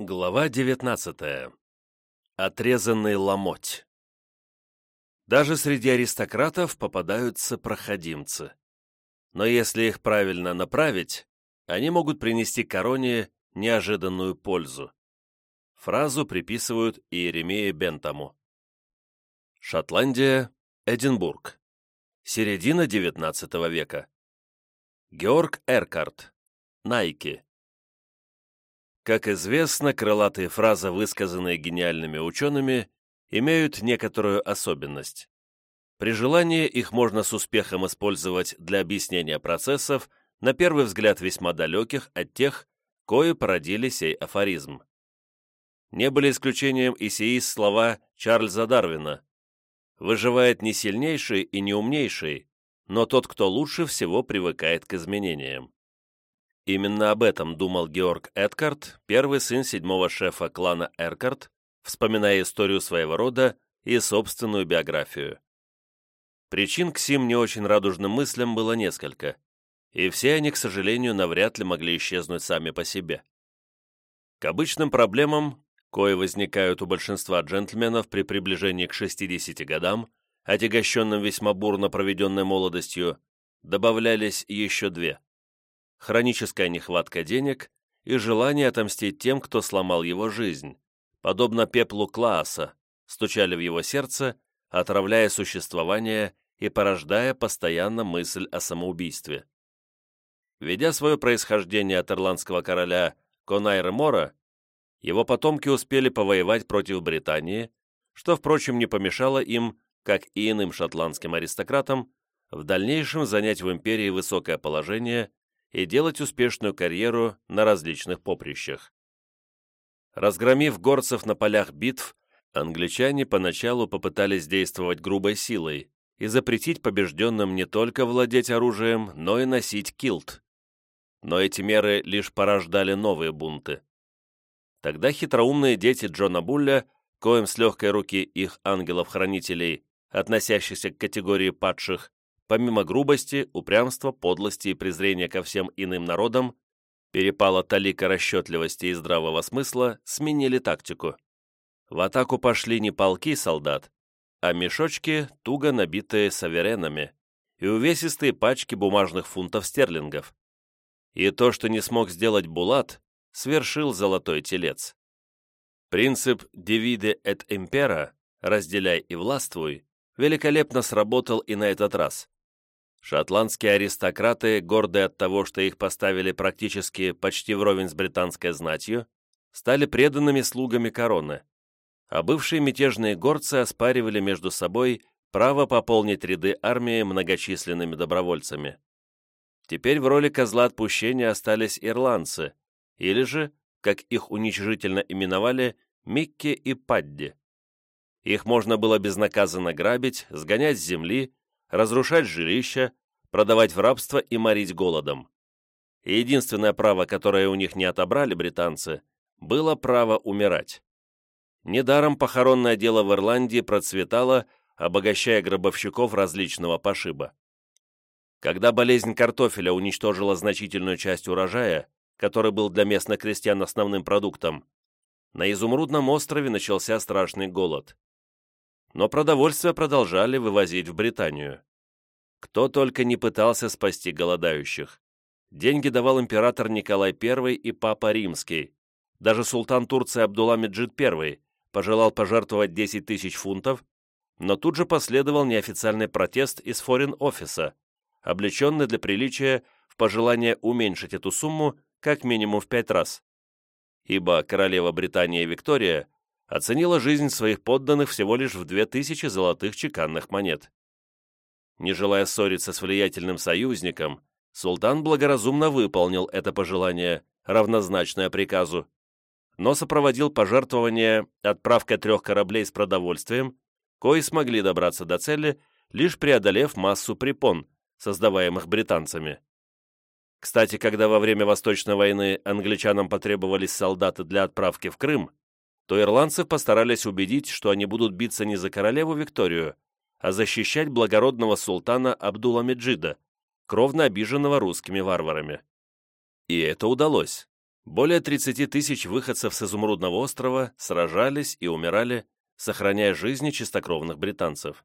Глава 19. Отрезанный ломоть. Даже среди аристократов попадаются проходимцы. Но если их правильно направить, они могут принести короне неожиданную пользу. Фразу приписывают Иеремии Бентаму. Шотландия, Эдинбург. Середина XIX века. Георг Эркарт. Найки. Как известно, крылатые фразы, высказанные гениальными учеными, имеют некоторую особенность. При желании их можно с успехом использовать для объяснения процессов, на первый взгляд весьма далеких от тех, кои породили сей афоризм. Не были исключением и сии слова Чарльза Дарвина «Выживает не сильнейший и не умнейший, но тот, кто лучше всего привыкает к изменениям». Именно об этом думал Георг Эдкарт, первый сын седьмого шефа клана Эркарт, вспоминая историю своего рода и собственную биографию. Причин к сим не очень радужным мыслям было несколько, и все они, к сожалению, навряд ли могли исчезнуть сами по себе. К обычным проблемам, кои возникают у большинства джентльменов при приближении к 60 годам, отягощенным весьма бурно проведенной молодостью, добавлялись еще две – хроническая нехватка денег и желание отомстить тем, кто сломал его жизнь, подобно пеплу Клааса, стучали в его сердце, отравляя существование и порождая постоянно мысль о самоубийстве. Ведя свое происхождение от ирландского короля Конайра Мора, его потомки успели повоевать против Британии, что, впрочем, не помешало им, как и иным шотландским аристократам, в дальнейшем занять в империи высокое положение и делать успешную карьеру на различных поприщах. Разгромив горцев на полях битв, англичане поначалу попытались действовать грубой силой и запретить побежденным не только владеть оружием, но и носить килт. Но эти меры лишь порождали новые бунты. Тогда хитроумные дети Джона Булля, коим с легкой руки их ангелов-хранителей, относящихся к категории падших, помимо грубости, упрямства, подлости и презрения ко всем иным народам, перепала талика расчетливости и здравого смысла, сменили тактику. В атаку пошли не полки солдат, а мешочки, туго набитые саверенами, и увесистые пачки бумажных фунтов стерлингов. И то, что не смог сделать Булат, свершил золотой телец. Принцип «divide et impera» – «разделяй и властвуй» великолепно сработал и на этот раз. Шотландские аристократы, гордые от того, что их поставили практически почти вровень с британской знатью, стали преданными слугами короны, а бывшие мятежные горцы оспаривали между собой право пополнить ряды армии многочисленными добровольцами. Теперь в роли козла отпущения остались ирландцы, или же, как их уничижительно именовали, Микки и Падди. Их можно было безнаказанно грабить, сгонять с земли, разрушать жилища, продавать в рабство и морить голодом. И единственное право, которое у них не отобрали британцы, было право умирать. Недаром похоронное дело в Ирландии процветало, обогащая гробовщиков различного пошиба. Когда болезнь картофеля уничтожила значительную часть урожая, который был для местных крестьян основным продуктом, на Изумрудном острове начался страшный голод но продовольствие продолжали вывозить в Британию. Кто только не пытался спасти голодающих. Деньги давал император Николай I и Папа Римский. Даже султан Турции Абдулла Меджид I пожелал пожертвовать 10 тысяч фунтов, но тут же последовал неофициальный протест из форин-офиса, облеченный для приличия в пожелание уменьшить эту сумму как минимум в пять раз. Ибо королева Британии Виктория оценила жизнь своих подданных всего лишь в 2000 золотых чеканных монет. Не желая ссориться с влиятельным союзником, султан благоразумно выполнил это пожелание, равнозначное приказу, но сопроводил пожертвование отправкой трех кораблей с продовольствием, кои смогли добраться до цели, лишь преодолев массу препон, создаваемых британцами. Кстати, когда во время Восточной войны англичанам потребовались солдаты для отправки в Крым, то ирландцев постарались убедить, что они будут биться не за королеву Викторию, а защищать благородного султана Абдула Меджида, кровно обиженного русскими варварами. И это удалось. более 30 тысяч выходцев с Изумрудного острова сражались и умирали, сохраняя жизни чистокровных британцев.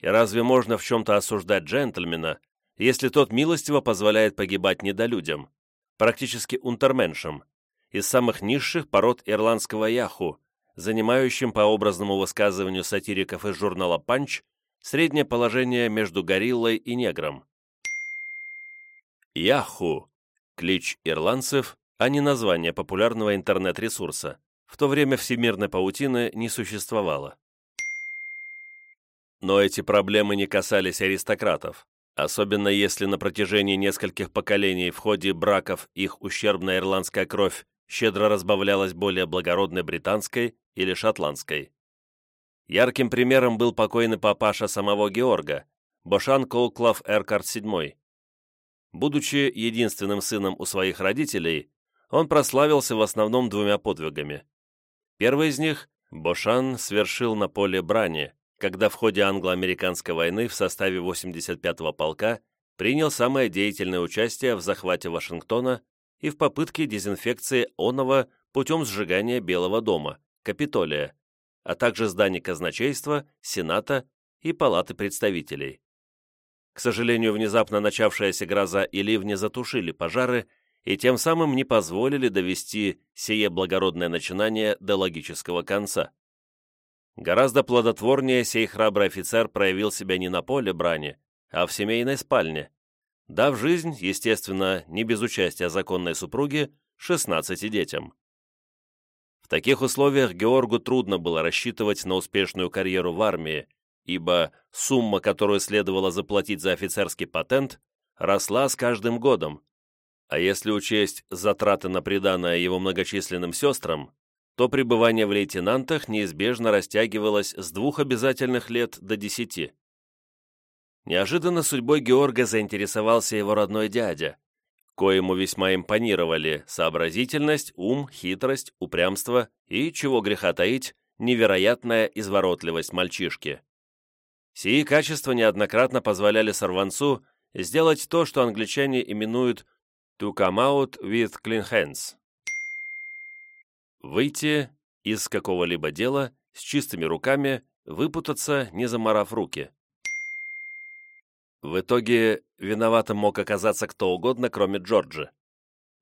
И разве можно в чем-то осуждать джентльмена, если тот милостиво позволяет погибать недолюдям, практически унтерменшам, из самых низших пород ирландского яху, занимающим, по образному высказыванию сатириков из журнала «Панч», среднее положение между гориллой и негром. Яху – клич ирландцев, а не название популярного интернет-ресурса. В то время всемирной паутины не существовало. Но эти проблемы не касались аристократов, особенно если на протяжении нескольких поколений в ходе браков их ущербная ирландская кровь щедро разбавлялась более благородной британской или шотландской. Ярким примером был покойный папаша самого Георга, Бошан Колклав Эркарт VII. Будучи единственным сыном у своих родителей, он прославился в основном двумя подвигами. Первый из них Бошан свершил на поле брани, когда в ходе англо-американской войны в составе 85-го полка принял самое деятельное участие в захвате Вашингтона и в попытке дезинфекции Онова путем сжигания Белого дома, Капитолия, а также зданий казначейства, Сената и Палаты представителей. К сожалению, внезапно начавшаяся гроза и ливни затушили пожары и тем самым не позволили довести сие благородное начинание до логического конца. Гораздо плодотворнее сей храбрый офицер проявил себя не на поле брани, а в семейной спальне, дав жизнь, естественно, не без участия законной супруги, 16 детям. В таких условиях Георгу трудно было рассчитывать на успешную карьеру в армии, ибо сумма, которую следовало заплатить за офицерский патент, росла с каждым годом. А если учесть затраты на приданное его многочисленным сестрам, то пребывание в лейтенантах неизбежно растягивалось с двух обязательных лет до десяти. Неожиданно судьбой Георга заинтересовался его родной дядя, коему весьма импонировали сообразительность, ум, хитрость, упрямство и, чего греха таить, невероятная изворотливость мальчишки. Сии качества неоднократно позволяли сорванцу сделать то, что англичане именуют «to come out with clean hands» — выйти из какого-либо дела с чистыми руками, выпутаться, не заморав руки. В итоге виноватым мог оказаться кто угодно, кроме Джорджа.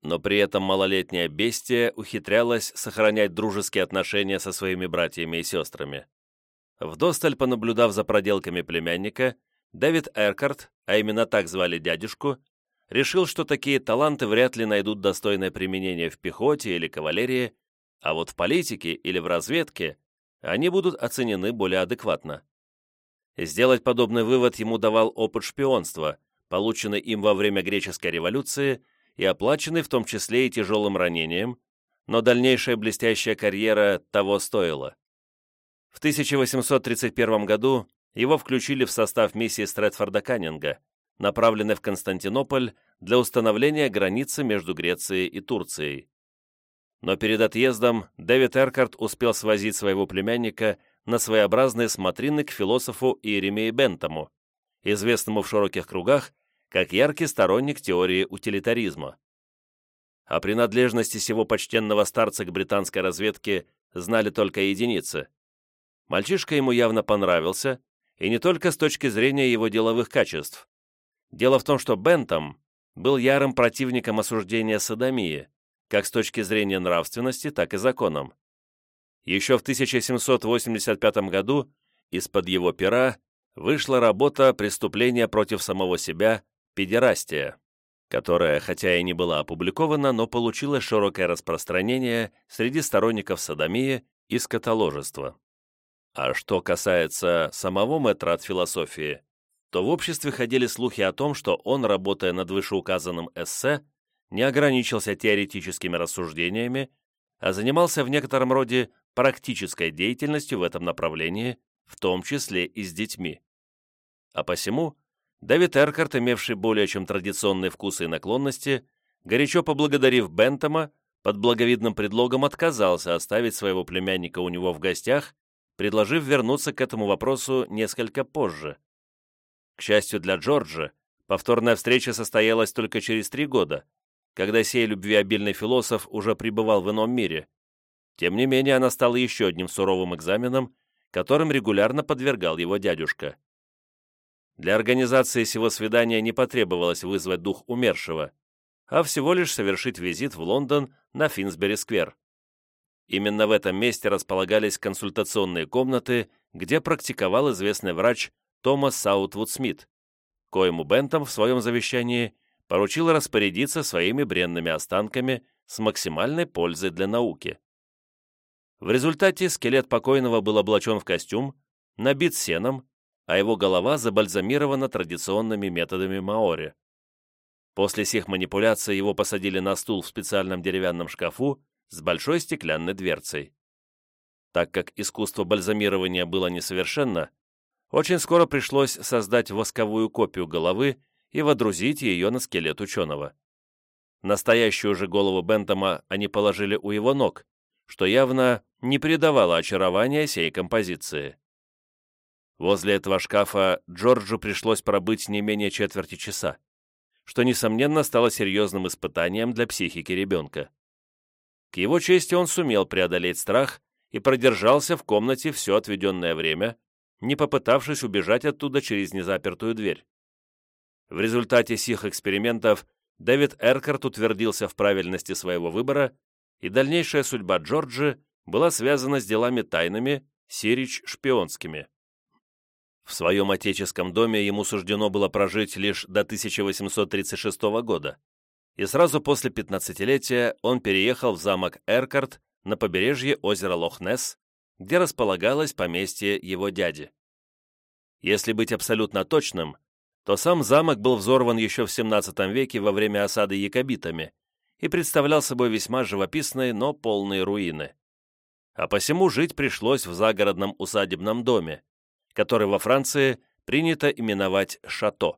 Но при этом малолетняя бестия ухитрялась сохранять дружеские отношения со своими братьями и сестрами. Вдосталь понаблюдав за проделками племянника, Дэвид Эркарт, а именно так звали дядюшку, решил, что такие таланты вряд ли найдут достойное применение в пехоте или кавалерии, а вот в политике или в разведке они будут оценены более адекватно. Сделать подобный вывод ему давал опыт шпионства, полученный им во время греческой революции и оплаченный в том числе и тяжелым ранением, но дальнейшая блестящая карьера того стоила. В 1831 году его включили в состав миссии Стрэдфорда Каннинга, направленной в Константинополь для установления границы между Грецией и Турцией. Но перед отъездом Дэвид Эркарт успел свозить своего племянника на своеобразные смотрины к философу Иеремии Бентому, известному в широких кругах как яркий сторонник теории утилитаризма. О принадлежности сего почтенного старца к британской разведке знали только единицы. Мальчишка ему явно понравился, и не только с точки зрения его деловых качеств. Дело в том, что Бентом был ярым противником осуждения садомии, как с точки зрения нравственности, так и законом. Еще в 1785 году из-под его пера вышла работа «Преступление против самого себя. Педерастия», которая, хотя и не была опубликована, но получила широкое распространение среди сторонников садомии и скотоложества. А что касается самого мэтра от философии, то в обществе ходили слухи о том, что он, работая над вышеуказанным эссе, не ограничился теоретическими рассуждениями, а занимался в некотором роде практической деятельностью в этом направлении, в том числе и с детьми. А посему Дэвид Эркарт, имевший более чем традиционные вкусы и наклонности, горячо поблагодарив Бентома, под благовидным предлогом отказался оставить своего племянника у него в гостях, предложив вернуться к этому вопросу несколько позже. К счастью для Джорджа, повторная встреча состоялась только через три года, когда сей любвеобильный философ уже пребывал в ином мире. Тем не менее, она стала еще одним суровым экзаменом, которым регулярно подвергал его дядюшка. Для организации сего свидания не потребовалось вызвать дух умершего, а всего лишь совершить визит в Лондон на Финсбери-сквер. Именно в этом месте располагались консультационные комнаты, где практиковал известный врач Томас Саутвуд Смит, коему Бентом в своем завещании поручил распорядиться своими бренными останками с максимальной пользой для науки. В результате скелет покойного был облачен в костюм, набит сеном, а его голова забальзамирована традиционными методами маори. После сих манипуляций его посадили на стул в специальном деревянном шкафу с большой стеклянной дверцей. Так как искусство бальзамирования было несовершенно, очень скоро пришлось создать восковую копию головы и водрузить ее на скелет ученого. Настоящую же голову Бентома они положили у его ног, что явно не придавало очарования сей композиции. Возле этого шкафа Джорджу пришлось пробыть не менее четверти часа, что, несомненно, стало серьезным испытанием для психики ребенка. К его чести он сумел преодолеть страх и продержался в комнате все отведенное время, не попытавшись убежать оттуда через незапертую дверь. В результате сих экспериментов Дэвид Эркарт утвердился в правильности своего выбора, и дальнейшая судьба Джорджи была связана с делами тайными, сирич шпионскими. В своем отеческом доме ему суждено было прожить лишь до 1836 года, и сразу после пятнадцатилетия он переехал в замок Эркарт на побережье озера Лохнесс, где располагалось поместье его дяди. Если быть абсолютно точным, то сам замок был взорван еще в XVII веке во время осады якобитами и представлял собой весьма живописные, но полные руины. А посему жить пришлось в загородном усадебном доме, который во Франции принято именовать «шато».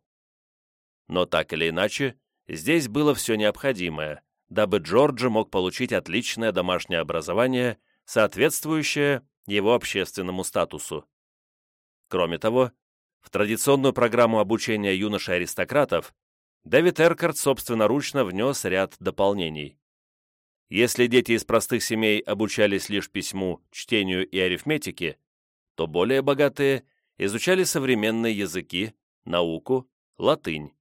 Но так или иначе, здесь было все необходимое, дабы Джорджи мог получить отличное домашнее образование, соответствующее его общественному статусу. Кроме того, в традиционную программу обучения юношей-аристократов Дэвид Эркарт собственноручно внес ряд дополнений. Если дети из простых семей обучались лишь письму, чтению и арифметике, то более богатые изучали современные языки, науку, латынь.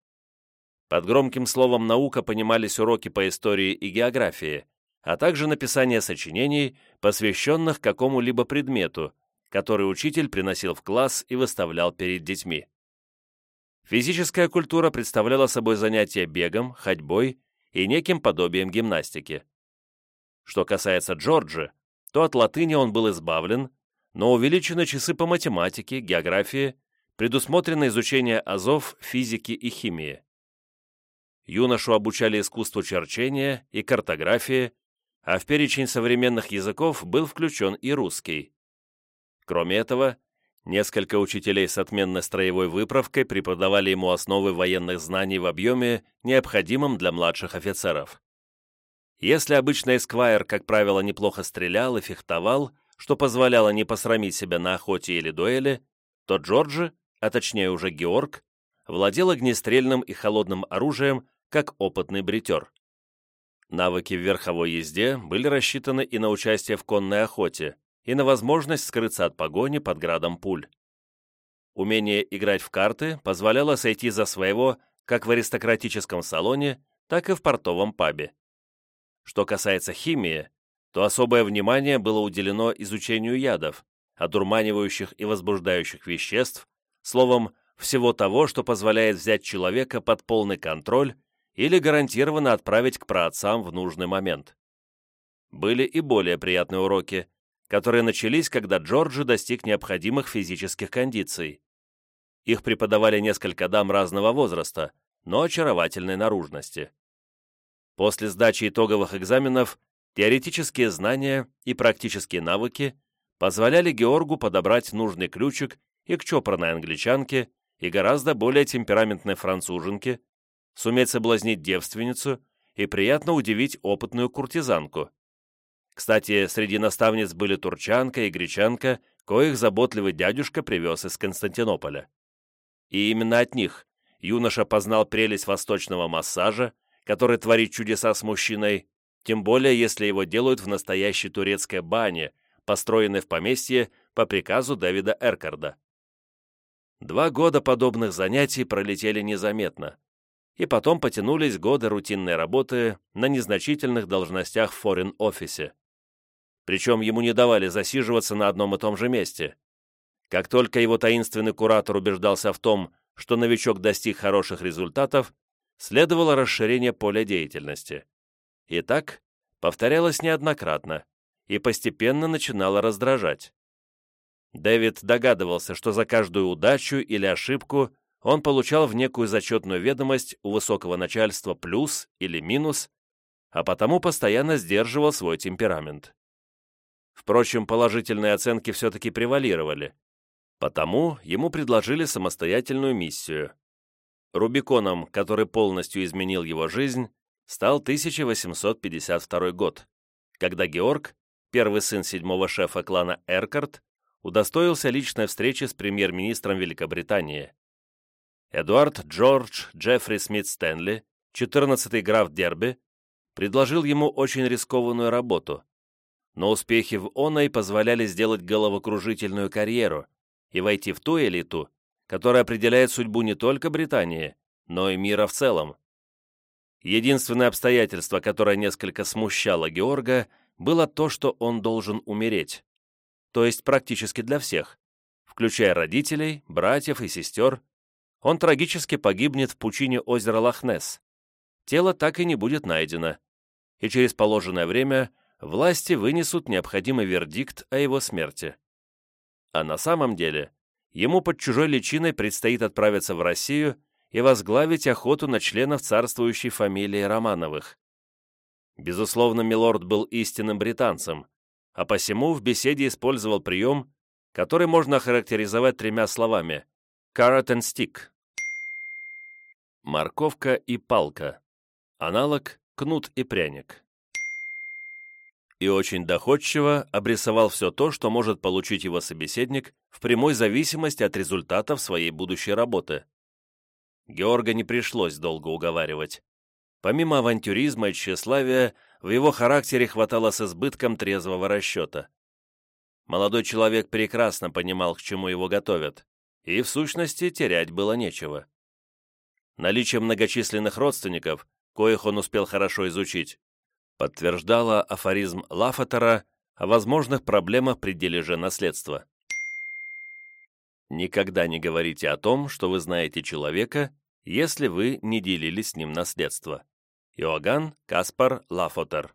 Под громким словом «наука» понимались уроки по истории и географии, а также написание сочинений, посвященных какому-либо предмету, который учитель приносил в класс и выставлял перед детьми. Физическая культура представляла собой занятия бегом, ходьбой и неким подобием гимнастики. Что касается Джорджа, то от латыни он был избавлен, но увеличены часы по математике, географии, предусмотрено изучение азов, физики и химии. Юношу обучали искусству черчения и картографии, а в перечень современных языков был включен и русский. Кроме этого, несколько учителей с отменной строевой выправкой преподавали ему основы военных знаний в объеме, необходимом для младших офицеров. Если обычный эсквайр, как правило, неплохо стрелял и фехтовал, что позволяло не посрамить себя на охоте или дуэли, то Джорджи, а точнее уже Георг, владел огнестрельным и холодным оружием, как опытный бритер. Навыки в верховой езде были рассчитаны и на участие в конной охоте, и на возможность скрыться от погони под градом пуль. Умение играть в карты позволяло сойти за своего как в аристократическом салоне, так и в портовом пабе. Что касается химии, то особое внимание было уделено изучению ядов, одурманивающих и возбуждающих веществ, словом, всего того, что позволяет взять человека под полный контроль или гарантированно отправить к праотцам в нужный момент. Были и более приятные уроки, которые начались, когда Джорджи достиг необходимых физических кондиций. Их преподавали несколько дам разного возраста, но очаровательной наружности. После сдачи итоговых экзаменов теоретические знания и практические навыки позволяли Георгу подобрать нужный ключик и к чопорной англичанке, и гораздо более темпераментной француженке, суметь соблазнить девственницу и приятно удивить опытную куртизанку. Кстати, среди наставниц были турчанка и гречанка, коих заботливый дядюшка привез из Константинополя. И именно от них юноша познал прелесть восточного массажа, который творит чудеса с мужчиной, тем более если его делают в настоящей турецкой бане, построенной в поместье по приказу Дэвида Эркарда. Два года подобных занятий пролетели незаметно, и потом потянулись годы рутинной работы на незначительных должностях в форин-офисе. Причем ему не давали засиживаться на одном и том же месте. Как только его таинственный куратор убеждался в том, что новичок достиг хороших результатов, следовало расширение поля деятельности. И так повторялось неоднократно и постепенно начинало раздражать. Дэвид догадывался, что за каждую удачу или ошибку он получал в некую зачетную ведомость у высокого начальства плюс или минус, а потому постоянно сдерживал свой темперамент. Впрочем, положительные оценки все-таки превалировали, потому ему предложили самостоятельную миссию. Рубиконом, который полностью изменил его жизнь, стал 1852 год, когда Георг, первый сын седьмого шефа клана Эркарт, удостоился личной встречи с премьер-министром Великобритании. Эдуард Джордж Джеффри Смит Стэнли, 14-й граф Дерби, предложил ему очень рискованную работу, но успехи в оной позволяли сделать головокружительную карьеру и войти в ту элиту, которая определяет судьбу не только Британии, но и мира в целом. Единственное обстоятельство, которое несколько смущало Георга, было то, что он должен умереть. То есть практически для всех, включая родителей, братьев и сестер. Он трагически погибнет в пучине озера Лохнесс. Тело так и не будет найдено. И через положенное время власти вынесут необходимый вердикт о его смерти. А на самом деле, ему под чужой личиной предстоит отправиться в Россию и возглавить охоту на членов царствующей фамилии Романовых. Безусловно, Милорд был истинным британцем, а посему в беседе использовал прием, который можно охарактеризовать тремя словами «carrot and stick». Морковка и палка. Аналог кнут и пряник. И очень доходчиво обрисовал все то, что может получить его собеседник в прямой зависимости от результатов своей будущей работы. Георга не пришлось долго уговаривать. Помимо авантюризма и тщеславия, в его характере хватало с избытком трезвого расчета. Молодой человек прекрасно понимал, к чему его готовят, и, в сущности, терять было нечего. Наличие многочисленных родственников, коих он успел хорошо изучить, подтверждало афоризм Лафатера о возможных проблемах при дележе наследства. Никогда не говорите о том, что вы знаете человека, если вы не делили с ним наследство. Иоганн Каспар Лафотер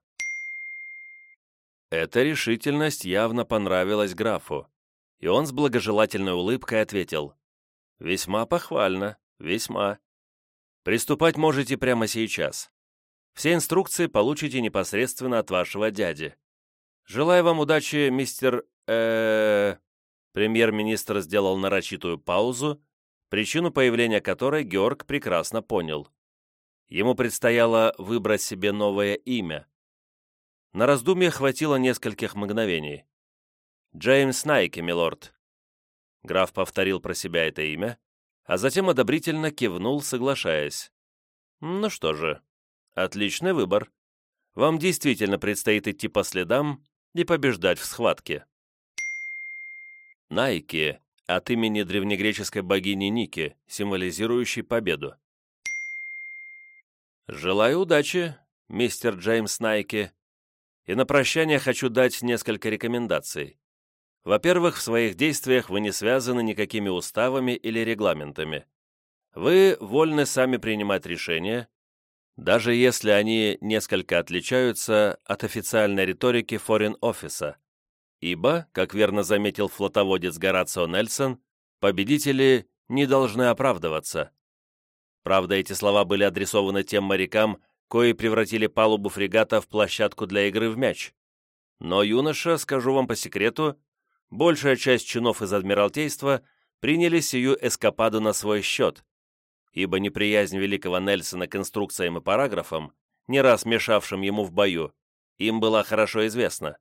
Эта решительность явно понравилась графу, и он с благожелательной улыбкой ответил «Весьма похвально, весьма. Приступать можете прямо сейчас. Все инструкции получите непосредственно от вашего дяди. Желаю вам удачи, мистер... э Премьер-министр сделал нарочитую паузу, причину появления которой Георг прекрасно понял. Ему предстояло выбрать себе новое имя. На раздумье хватило нескольких мгновений. «Джеймс Найки, милорд». Граф повторил про себя это имя, а затем одобрительно кивнул, соглашаясь. «Ну что же, отличный выбор. Вам действительно предстоит идти по следам и побеждать в схватке». Найки от имени древнегреческой богини Ники, символизирующей победу. «Желаю удачи, мистер Джеймс Найки, и на прощание хочу дать несколько рекомендаций. Во-первых, в своих действиях вы не связаны никакими уставами или регламентами. Вы вольны сами принимать решения, даже если они несколько отличаются от официальной риторики Office, ибо, как верно заметил флотоводец Горацио Нельсон, победители не должны оправдываться. Правда, эти слова были адресованы тем морякам, кои превратили палубу фрегата в площадку для игры в мяч. Но, юноша, скажу вам по секрету, большая часть чинов из Адмиралтейства приняли сию эскападу на свой счет, ибо неприязнь великого Нельсона к инструкциям и параграфам, не раз мешавшим ему в бою, им была хорошо известна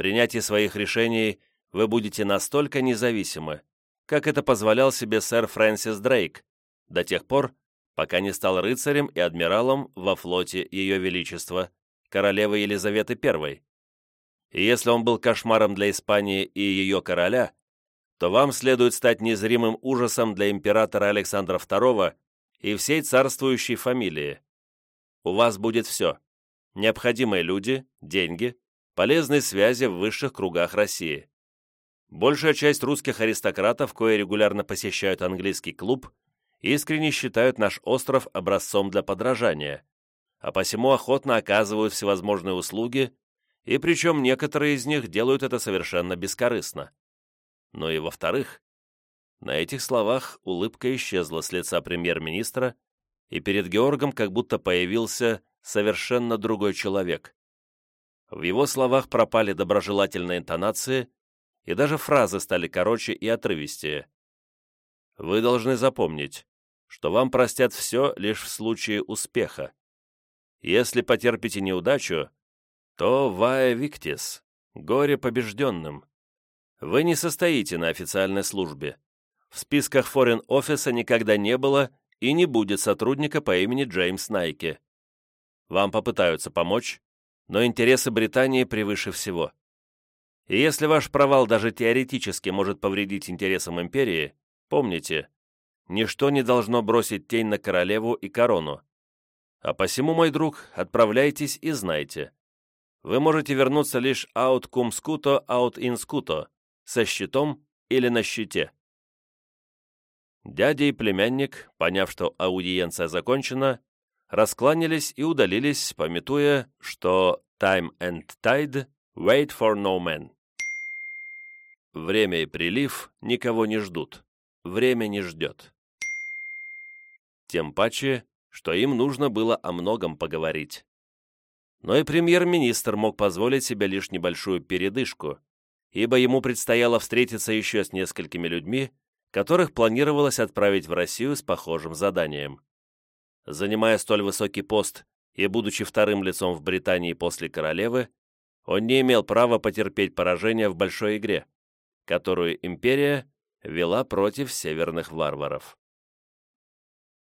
принятии своих решений вы будете настолько независимы, как это позволял себе сэр Фрэнсис Дрейк, до тех пор, пока не стал рыцарем и адмиралом во флоте Ее Величества, королевы Елизаветы I. И если он был кошмаром для Испании и ее короля, то вам следует стать незримым ужасом для императора Александра II и всей царствующей фамилии. У вас будет все. Необходимые люди, деньги, полезные связи в высших кругах России. Большая часть русских аристократов, кое регулярно посещают английский клуб, искренне считают наш остров образцом для подражания, а посему охотно оказывают всевозможные услуги, и причем некоторые из них делают это совершенно бескорыстно. Но и во-вторых, на этих словах улыбка исчезла с лица премьер-министра, и перед Георгом как будто появился совершенно другой человек. В его словах пропали доброжелательные интонации, и даже фразы стали короче и отрывистее. Вы должны запомнить, что вам простят все лишь в случае успеха. Если потерпите неудачу, то вая виктис, горе побежденным. Вы не состоите на официальной службе. В списках Office никогда не было и не будет сотрудника по имени Джеймс Найки. Вам попытаются помочь, но интересы Британии превыше всего. И если ваш провал даже теоретически может повредить интересам империи, помните, ничто не должно бросить тень на королеву и корону. А посему, мой друг, отправляйтесь и знайте. Вы можете вернуться лишь аут кум скуто, аут ин скуто, со щитом или на щите. Дядя и племянник, поняв, что аудиенция закончена, раскланялись и удалились, пометуя, что «time and tide wait for no man». Время и прилив никого не ждут. Время не ждет. Тем паче, что им нужно было о многом поговорить. Но и премьер-министр мог позволить себе лишь небольшую передышку, ибо ему предстояло встретиться еще с несколькими людьми, которых планировалось отправить в Россию с похожим заданием. Занимая столь высокий пост и будучи вторым лицом в Британии после королевы, он не имел права потерпеть поражение в большой игре, которую империя вела против северных варваров.